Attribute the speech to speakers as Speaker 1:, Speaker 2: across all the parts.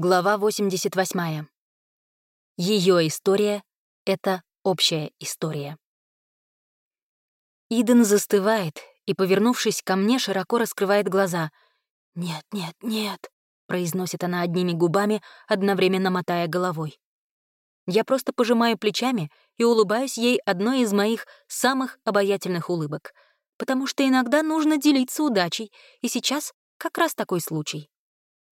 Speaker 1: Глава 88. Ее история — это общая история. Иден застывает и, повернувшись ко мне, широко раскрывает глаза. «Нет, нет, нет», — произносит она одними губами, одновременно мотая головой. Я просто пожимаю плечами и улыбаюсь ей одной из моих самых обаятельных улыбок, потому что иногда нужно делиться удачей, и сейчас как раз такой случай.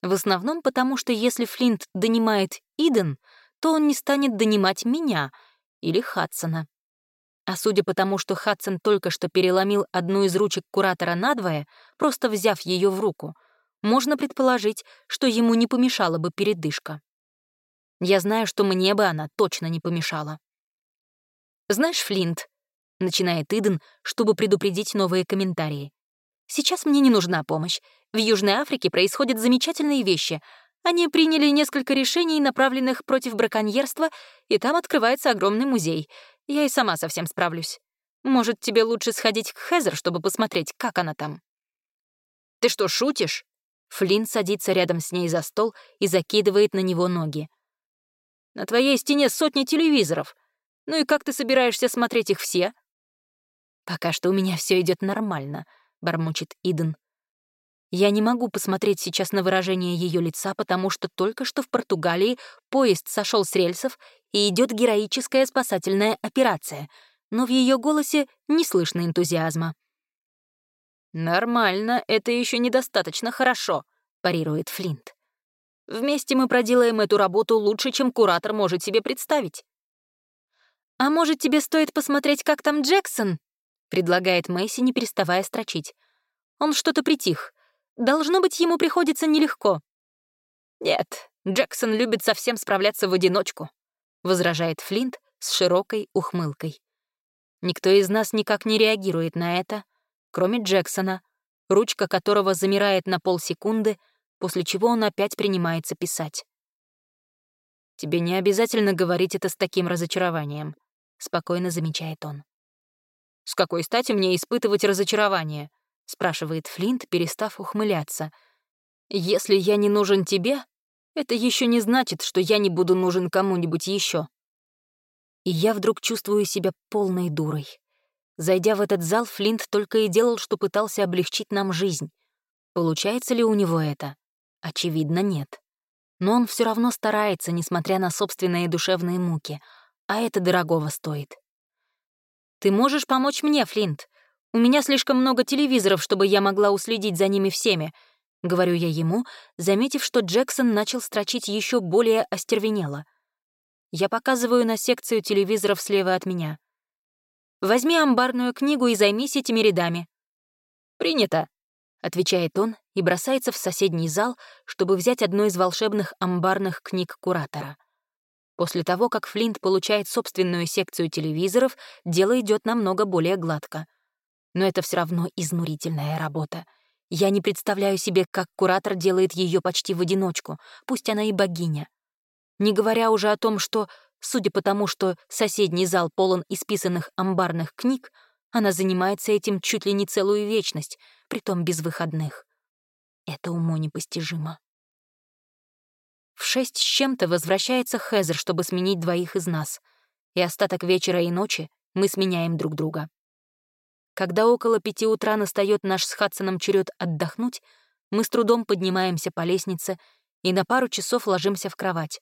Speaker 1: В основном потому, что если Флинт донимает Иден, то он не станет донимать меня или Хадсона. А судя по тому, что Хадсон только что переломил одну из ручек куратора надвое, просто взяв ее в руку, можно предположить, что ему не помешала бы передышка. Я знаю, что мне бы она точно не помешала. «Знаешь, Флинт», — начинает Иден, чтобы предупредить новые комментарии, «сейчас мне не нужна помощь. В Южной Африке происходят замечательные вещи. Они приняли несколько решений, направленных против браконьерства, и там открывается огромный музей. Я и сама совсем справлюсь. Может, тебе лучше сходить к Хезер, чтобы посмотреть, как она там?» «Ты что, шутишь?» Флинн садится рядом с ней за стол и закидывает на него ноги. «На твоей стене сотни телевизоров. Ну и как ты собираешься смотреть их все?» «Пока что у меня все идет нормально», — бормочет Иден. Я не могу посмотреть сейчас на выражение ее лица, потому что только что в Португалии поезд сошел с рельсов и идет героическая спасательная операция, но в ее голосе не слышно энтузиазма. «Нормально, это еще недостаточно хорошо», — парирует Флинт. «Вместе мы проделаем эту работу лучше, чем куратор может себе представить». «А может, тебе стоит посмотреть, как там Джексон?» — предлагает Мэйси, не переставая строчить. Он что-то притих. Должно быть, ему приходится нелегко. «Нет, Джексон любит совсем справляться в одиночку», — возражает Флинт с широкой ухмылкой. Никто из нас никак не реагирует на это, кроме Джексона, ручка которого замирает на полсекунды, после чего он опять принимается писать. «Тебе не обязательно говорить это с таким разочарованием», — спокойно замечает он. «С какой стати мне испытывать разочарование?» — спрашивает Флинт, перестав ухмыляться. «Если я не нужен тебе, это еще не значит, что я не буду нужен кому-нибудь еще. И я вдруг чувствую себя полной дурой. Зайдя в этот зал, Флинт только и делал, что пытался облегчить нам жизнь. Получается ли у него это? Очевидно, нет. Но он все равно старается, несмотря на собственные душевные муки, а это дорогого стоит. «Ты можешь помочь мне, Флинт? У меня слишком много телевизоров, чтобы я могла уследить за ними всеми», — говорю я ему, заметив, что Джексон начал строчить еще более остервенело. Я показываю на секцию телевизоров слева от меня. «Возьми амбарную книгу и займись этими рядами». «Принято», — отвечает он и бросается в соседний зал, чтобы взять одну из волшебных амбарных книг куратора. После того, как Флинт получает собственную секцию телевизоров, дело идет намного более гладко но это все равно изнурительная работа. Я не представляю себе, как куратор делает ее почти в одиночку, пусть она и богиня. Не говоря уже о том, что, судя по тому, что соседний зал полон исписанных амбарных книг, она занимается этим чуть ли не целую вечность, притом без выходных. Это уму непостижимо. В шесть с чем-то возвращается Хезер, чтобы сменить двоих из нас, и остаток вечера и ночи мы сменяем друг друга. Когда около пяти утра настает наш с Хадсоном черед отдохнуть, мы с трудом поднимаемся по лестнице и на пару часов ложимся в кровать.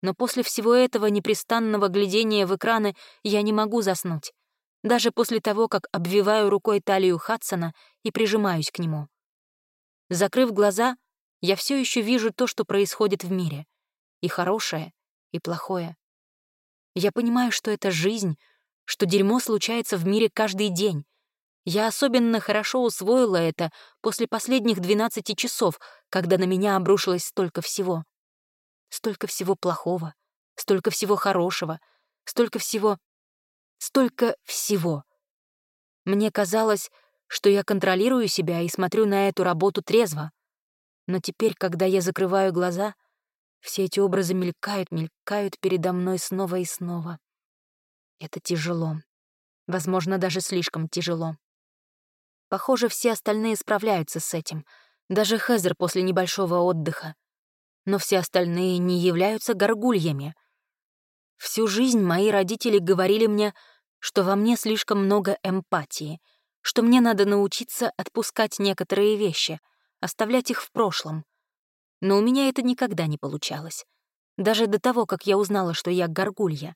Speaker 1: Но после всего этого непрестанного глядения в экраны я не могу заснуть, даже после того, как обвиваю рукой талию Хадсона и прижимаюсь к нему. Закрыв глаза, я все еще вижу то, что происходит в мире. И хорошее, и плохое. Я понимаю, что это жизнь, что дерьмо случается в мире каждый день. Я особенно хорошо усвоила это после последних 12 часов, когда на меня обрушилось столько всего. Столько всего плохого, столько всего хорошего, столько всего... Столько всего. Мне казалось, что я контролирую себя и смотрю на эту работу трезво. Но теперь, когда я закрываю глаза, все эти образы мелькают, мелькают передо мной снова и снова. Это тяжело. Возможно, даже слишком тяжело. Похоже, все остальные справляются с этим. Даже Хезер после небольшого отдыха. но все остальные не являются горгульями. Всю жизнь мои родители говорили мне, что во мне слишком много эмпатии, что мне надо научиться отпускать некоторые вещи, оставлять их в прошлом. Но у меня это никогда не получалось. Даже до того, как я узнала, что я горгулья.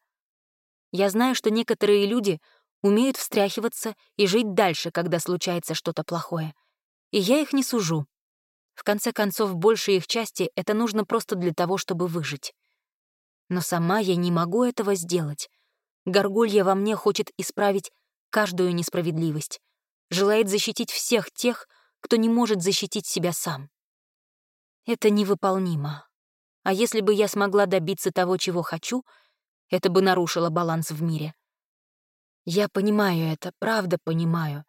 Speaker 1: Я знаю, что некоторые люди умеют встряхиваться и жить дальше, когда случается что-то плохое. И я их не сужу. В конце концов, большей их части это нужно просто для того, чтобы выжить. Но сама я не могу этого сделать. Горгулья во мне хочет исправить каждую несправедливость, желает защитить всех тех, кто не может защитить себя сам. Это невыполнимо. А если бы я смогла добиться того, чего хочу, это бы нарушило баланс в мире. Я понимаю это, правда понимаю.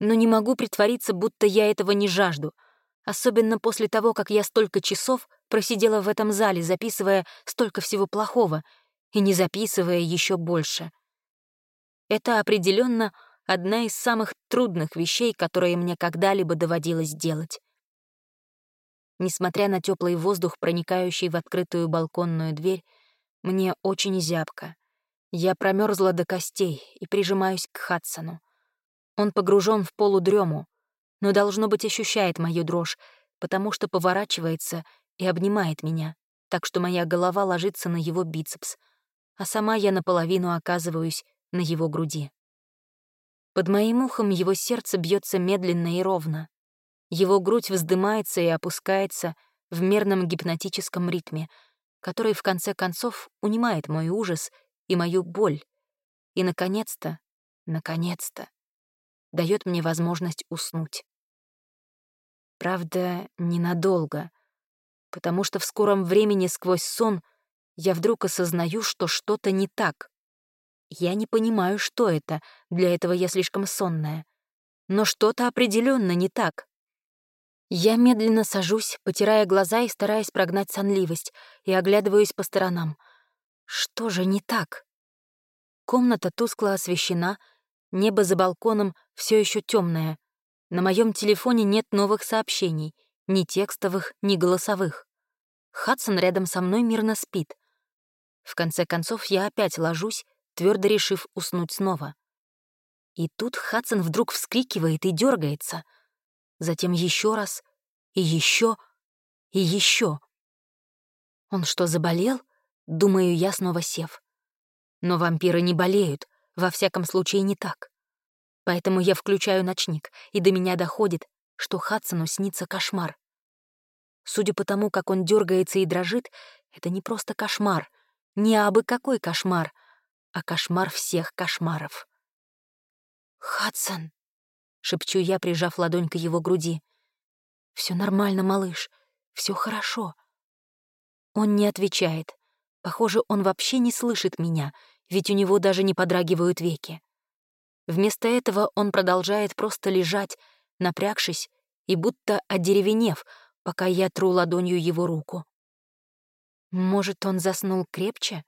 Speaker 1: Но не могу притвориться, будто я этого не жажду, особенно после того, как я столько часов просидела в этом зале, записывая столько всего плохого и не записывая еще больше. Это определенно одна из самых трудных вещей, которые мне когда-либо доводилось делать. Несмотря на теплый воздух, проникающий в открытую балконную дверь, мне очень зябко. Я промерзла до костей и прижимаюсь к Хадсону. Он погружен в полудрему, но, должно быть, ощущает мою дрожь, потому что поворачивается и обнимает меня, так что моя голова ложится на его бицепс, а сама я наполовину оказываюсь на его груди. Под моим ухом его сердце бьется медленно и ровно. Его грудь вздымается и опускается в мерном гипнотическом ритме, который в конце концов унимает мой ужас и мою боль. И, наконец-то, наконец-то, дает мне возможность уснуть. Правда, ненадолго, потому что в скором времени сквозь сон я вдруг осознаю, что что-то не так. Я не понимаю, что это, для этого я слишком сонная. Но что-то определенно не так. Я медленно сажусь, потирая глаза и стараясь прогнать сонливость, и оглядываюсь по сторонам. Что же не так? Комната тускло освещена, небо за балконом все еще темное. На моем телефоне нет новых сообщений, ни текстовых, ни голосовых. Хадсон рядом со мной мирно спит. В конце концов, я опять ложусь, твердо решив уснуть снова. И тут Хадсон вдруг вскрикивает и дергается. Затем еще раз, и еще, и еще. Он что, заболел? Думаю я, снова сев. Но вампиры не болеют, во всяком случае не так. Поэтому я включаю ночник, и до меня доходит, что Хадсону снится кошмар. Судя по тому, как он дергается и дрожит, это не просто кошмар, не абы какой кошмар, а кошмар всех кошмаров. «Хадсон!» — шепчу я, прижав ладонь к его груди. Все нормально, малыш, все хорошо». Он не отвечает. Похоже, он вообще не слышит меня, ведь у него даже не подрагивают веки. Вместо этого он продолжает просто лежать, напрягшись и будто одеревенев, пока я тру ладонью его руку. Может, он заснул крепче?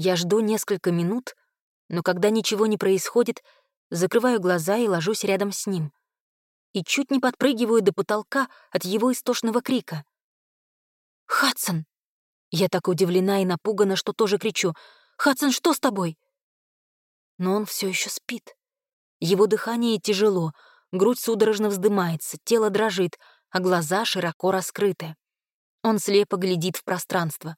Speaker 1: Я жду несколько минут, но когда ничего не происходит, закрываю глаза и ложусь рядом с ним. И чуть не подпрыгиваю до потолка от его истошного крика. «Хадсон!» Я так удивлена и напугана, что тоже кричу. «Хадсон, что с тобой?» Но он все еще спит. Его дыхание тяжело, грудь судорожно вздымается, тело дрожит, а глаза широко раскрыты. Он слепо глядит в пространство.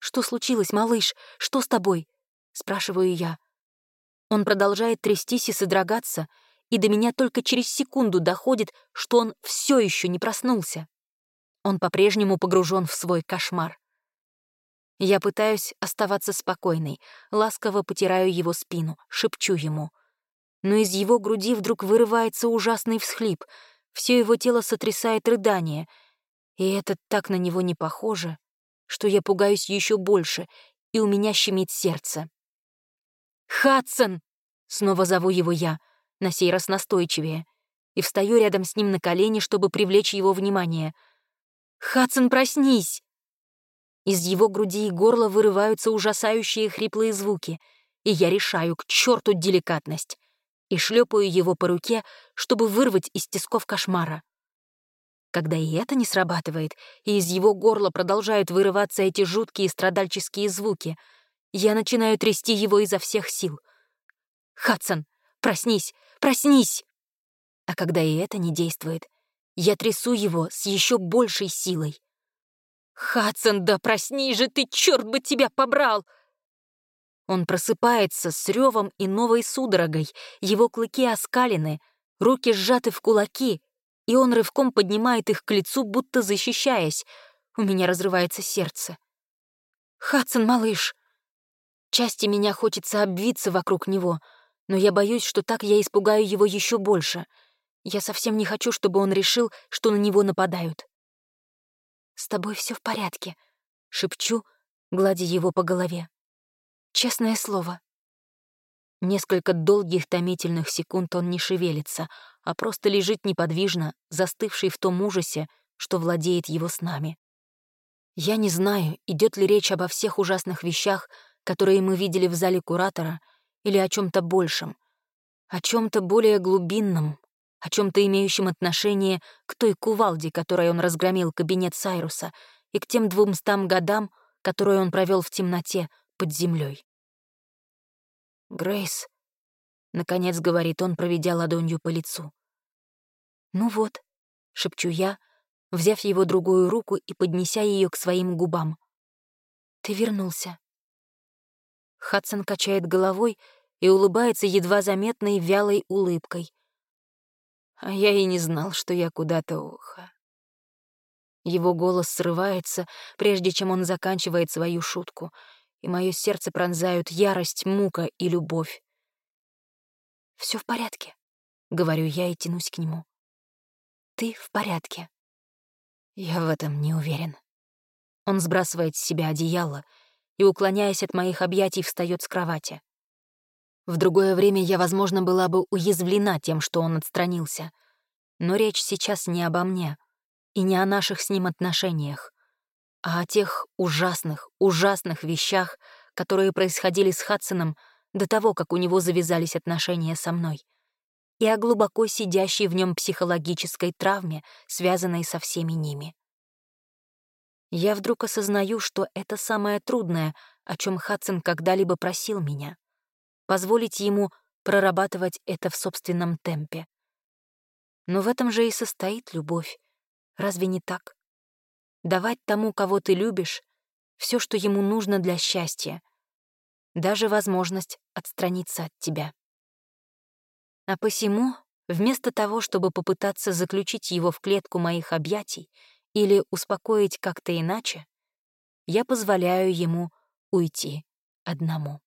Speaker 1: «Что случилось, малыш? Что с тобой?» — спрашиваю я. Он продолжает трястись и содрогаться, и до меня только через секунду доходит, что он все еще не проснулся. Он по-прежнему погружен в свой кошмар. Я пытаюсь оставаться спокойной, ласково потираю его спину, шепчу ему. Но из его груди вдруг вырывается ужасный всхлип — все его тело сотрясает рыдание, и это так на него не похоже, что я пугаюсь еще больше, и у меня щемит сердце. «Хадсон!» — снова зову его я, на сей раз настойчивее, и встаю рядом с ним на колени, чтобы привлечь его внимание. «Хадсон, проснись!» Из его груди и горла вырываются ужасающие хриплые звуки, и я решаю к черту деликатность и шлепаю его по руке, чтобы вырвать из тисков кошмара. Когда и это не срабатывает, и из его горла продолжают вырываться эти жуткие страдальческие звуки, я начинаю трясти его изо всех сил. «Хадсон, проснись! Проснись!» А когда и это не действует, я трясу его с еще большей силой. «Хадсон, да проснись же ты, черт бы тебя побрал!» Он просыпается с ревом и новой судорогой, его клыки оскалены, руки сжаты в кулаки, и он рывком поднимает их к лицу, будто защищаясь. У меня разрывается сердце. «Хадсон, малыш!» Части меня хочется обвиться вокруг него, но я боюсь, что так я испугаю его еще больше. Я совсем не хочу, чтобы он решил, что на него нападают. «С тобой все в порядке», — шепчу, гладя его по голове. Честное слово. Несколько долгих томительных секунд он не шевелится, а просто лежит неподвижно, застывший в том ужасе, что владеет его снами. Я не знаю, идет ли речь обо всех ужасных вещах, которые мы видели в зале куратора, или о чем то большем, о чем то более глубинном, о чем то имеющем отношение к той кувалде, которой он разгромил кабинет Сайруса, и к тем двумстам годам, которые он провел в темноте, под землей. «Грейс», — наконец говорит он, проведя ладонью по лицу. «Ну вот», — шепчу я, взяв его другую руку и поднеся ее к своим губам. «Ты вернулся». Хадсон качает головой и улыбается едва заметной вялой улыбкой. А я и не знал, что я куда-то уха. Его голос срывается, прежде чем он заканчивает свою шутку — и мое сердце пронзают ярость, мука и любовь. Все в порядке», — говорю я и тянусь к нему. «Ты в порядке». Я в этом не уверен. Он сбрасывает с себя одеяло и, уклоняясь от моих объятий, встает с кровати. В другое время я, возможно, была бы уязвлена тем, что он отстранился. Но речь сейчас не обо мне и не о наших с ним отношениях а о тех ужасных, ужасных вещах, которые происходили с Хадсоном до того, как у него завязались отношения со мной, и о глубоко сидящей в нем психологической травме, связанной со всеми ними. Я вдруг осознаю, что это самое трудное, о чем Хадсон когда-либо просил меня — позволить ему прорабатывать это в собственном темпе. Но в этом же и состоит любовь. Разве не так? Давать тому, кого ты любишь, все, что ему нужно для счастья, даже возможность отстраниться от тебя. А посему, вместо того, чтобы попытаться заключить его в клетку моих объятий или успокоить как-то иначе, я позволяю ему уйти одному.